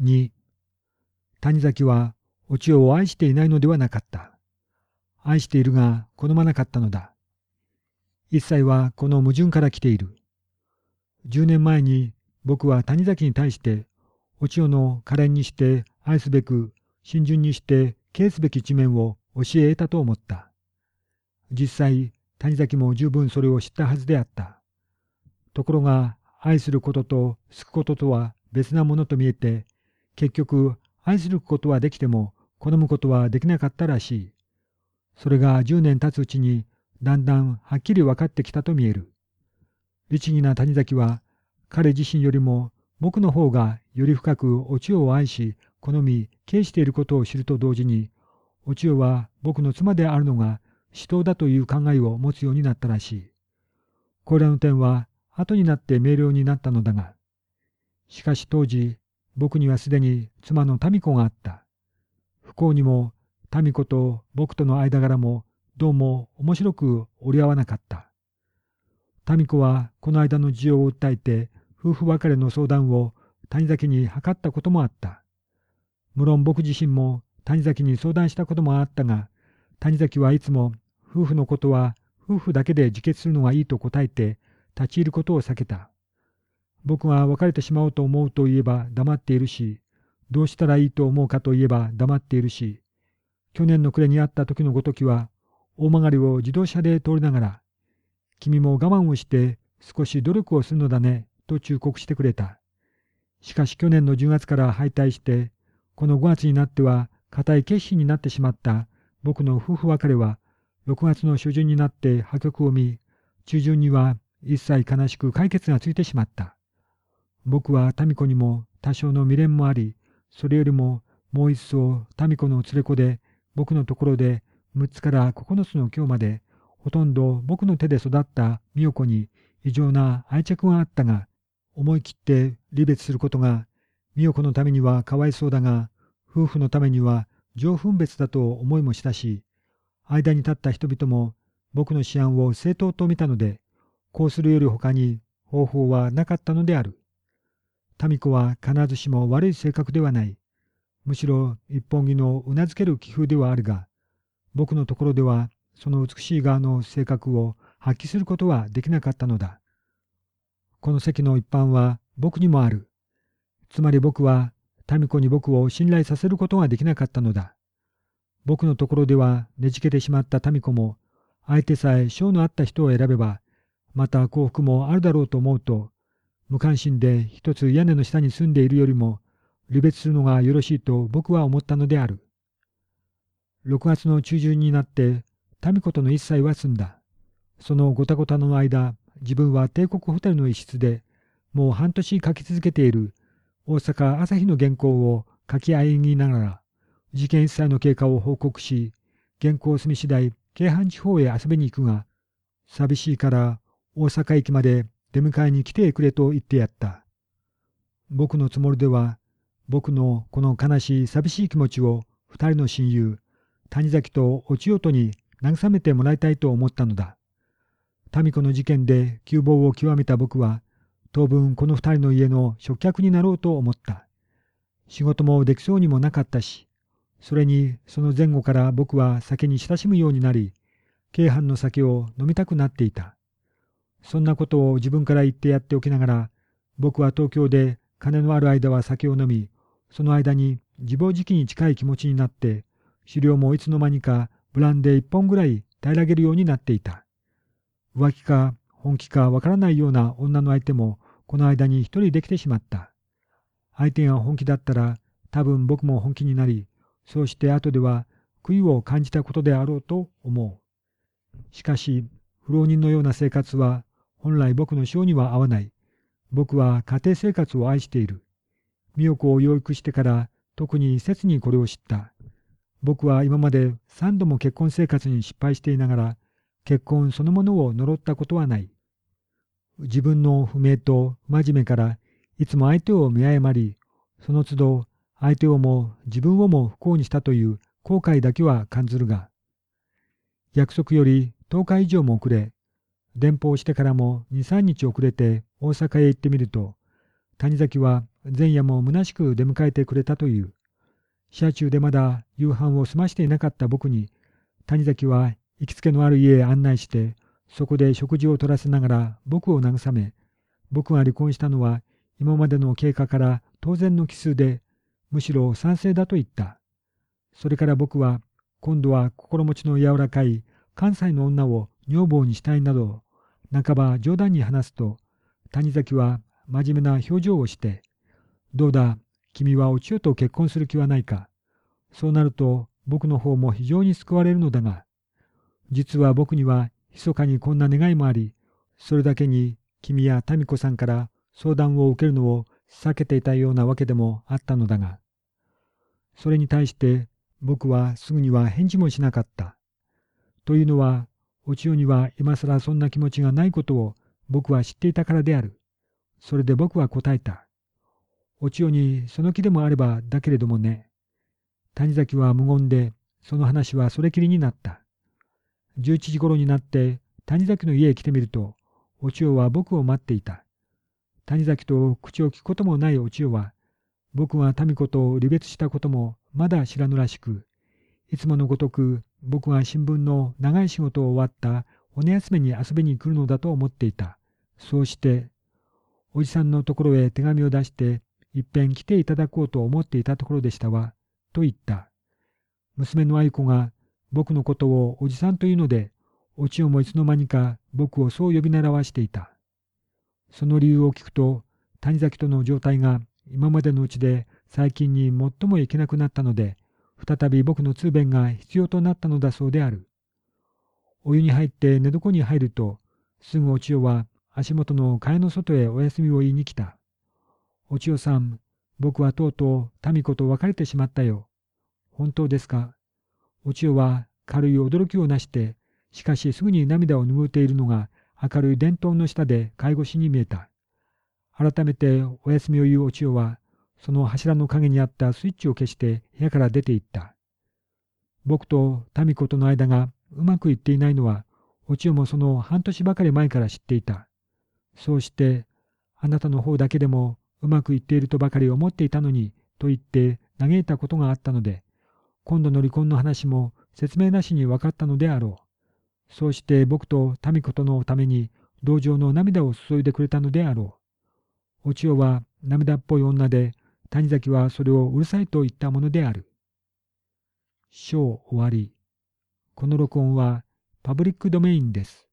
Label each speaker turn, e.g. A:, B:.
A: 2谷崎はお千代を愛していないのではなかった。愛しているが好まなかったのだ。一切はこの矛盾から来ている。10年前に僕は谷崎に対してお千代の可憐にして愛すべく親順にして敬すべき一面を教え得たと思った。実際谷崎も十分それを知ったはずであった。ところが愛することと救くこととは別なものと見えて結局愛することはできても好むことはできなかったらしい。それが10年経つうちにだんだんはっきり分かってきたと見える。律儀な谷崎は彼自身よりも僕の方がより深くお千代を愛し好み敬していることを知ると同時にお千代は僕の妻であるのが死闘だという考えを持つようになったらしい。これらの点は後になって明瞭になったのだが、しかし当時僕にはすでに妻の民子があった。不幸にも民子と僕との間柄もどうも面白く折り合わなかった。民子はこの間の事情を訴えて夫婦別れの相談を谷崎に図ったこともあった。無論僕自身も谷崎に相談したこともあったが、谷崎はいつも夫婦のことは夫婦だけで自決するのがいいと答えて立ち入ることを避けた。僕が別れてしまおうと思うといえば黙っているし、どうしたらいいと思うかといえば黙っているし、去年の暮れに会った時のごときは、大曲を自動車で通りながら、君も我慢をして少し努力をするのだね、と忠告してくれた。しかし去年の10月から敗退して、この5月になっては固い決心になってしまった僕の夫婦別れは、6月の初旬になって破局を見、中旬には一切悲しく解決がついてしまった。僕は民子にも多少の未練もあり、それよりももう一層民子の連れ子で、僕のところで6つから9つの今日まで、ほとんど僕の手で育った美代子に異常な愛着があったが、思い切って離別することが、美代子のためにはかわいそうだが、夫婦のためには上分別だと思いもしたし、間に立った人々も僕の思案を正当と見たので、こうするより他に方法はなかったのである。民子は必ずしも悪い性格ではない。むしろ一本木のうなずける気風ではあるが、僕のところではその美しい側の性格を発揮することはできなかったのだ。この席の一般は僕にもある。つまり僕は民子に僕を信頼させることができなかったのだ。僕のところではねじけてしまった民子も、相手さえ性のあった人を選べば、また幸福もあるだろうと思うと、無関心で一つ屋根の下に住んでいるよりも離別するのがよろしいと僕は思ったのである。6月の中旬になって民子との一切は済んだ。そのごたごたの間、自分は帝国ホテルの一室でもう半年書き続けている大阪朝日の原稿を書きあいぎながら事件一切の経過を報告し、原稿を済み次第、京阪地方へ遊びに行くが、寂しいから大阪駅まで出迎えに来てくれと言ってやった。僕のつもりでは、僕のこの悲しい寂しい気持ちを二人の親友、谷崎とお千代とに慰めてもらいたいと思ったのだ。民子の事件で窮乏を極めた僕は、当分この二人の家の食客になろうと思った。仕事もできそうにもなかったし、それにその前後から僕は酒に親しむようになり、京阪の酒を飲みたくなっていた。そんなことを自分から言ってやっておきながら、僕は東京で金のある間は酒を飲み、その間に自暴自棄に近い気持ちになって、狩猟もいつの間にかブランデー一本ぐらい平らげるようになっていた。浮気か本気かわからないような女の相手もこの間に一人できてしまった。相手が本気だったら多分僕も本気になり、そうして後では悔いを感じたことであろうと思う。しかし、不老人のような生活は本来僕の性には合わない。僕は家庭生活を愛している。美代子を養育してから特に切にこれを知った。僕は今まで三度も結婚生活に失敗していながら、結婚そのものを呪ったことはない。自分の不明と真面目からいつも相手を見誤り、その都度相手をも自分をも不幸にしたという後悔だけは感ずるが、約束より10日以上も遅れ、電報してからも2、3日遅れて大阪へ行ってみると、谷崎は前夜も虚しく出迎えてくれたという。車中でまだ夕飯を済ましていなかった僕に、谷崎は行きつけのある家へ案内して、そこで食事を取らせながら僕を慰め、僕が離婚したのは今までの経過から当然の奇数で、むしろ賛成だと言った。それから僕は、今度は心持ちの柔らかい関西の女を女房にしたいなど、半ば冗談に話すと、谷崎は真面目な表情をして、どうだ、君はお千代と結婚する気はないか。そうなると僕の方も非常に救われるのだが、実は僕には密かにこんな願いもあり、それだけに君や民子さんから相談を受けるのを避けていたようなわけでもあったのだが、それに対して僕はすぐには返事もしなかった。というのは、お千代には今更そんな気持ちがないことを僕は知っていたからである。それで僕は答えた。お千代にその気でもあればだけれどもね。谷崎は無言で、その話はそれきりになった。11時頃になって谷崎の家へ来てみると、お千代は僕を待っていた。谷崎と口を聞くこともないお千代は、僕が民子と離別したこともまだ知らぬらしく、いつものごとく僕が新聞の長い仕事を終わった骨休めに遊びに来るのだと思っていた。そうして、おじさんのところへ手紙を出して、いっぺん来ていただこうと思っていたところでしたわ、と言った。娘の愛子が僕のことをおじさんというので、お千代もいつの間にか僕をそう呼び習わしていた。その理由を聞くと、谷崎との状態が今までのうちで最近に最もいけなくなったので、再び僕の通便が必要となったのだそうである。お湯に入って寝床に入ると、すぐお千代は足元の替えの外へお休みを言いに来た。お千代さん、僕はとうとう民子と別れてしまったよ。本当ですか？お千代は軽い驚きをなして、しかしすぐに涙を拭っているのが明るい電灯の下で介護士に見えた。改めてお休みを言うお千代は、その柱の陰にあったスイッチを消して部屋から出て行った。僕と民子との間がうまくいっていないのは、お千代もその半年ばかり前から知っていた。そうして、あなたの方だけでもうまくいっているとばかり思っていたのに、と言って嘆いたことがあったので、今度の離婚の話も説明なしに分かったのであろう。そうして僕と民子とのために同情の涙を注いでくれたのであろう。お千代は涙っぽい女で、谷崎はそれをうるさいと言ったものである。章終わり。この録音はパブリックドメインです。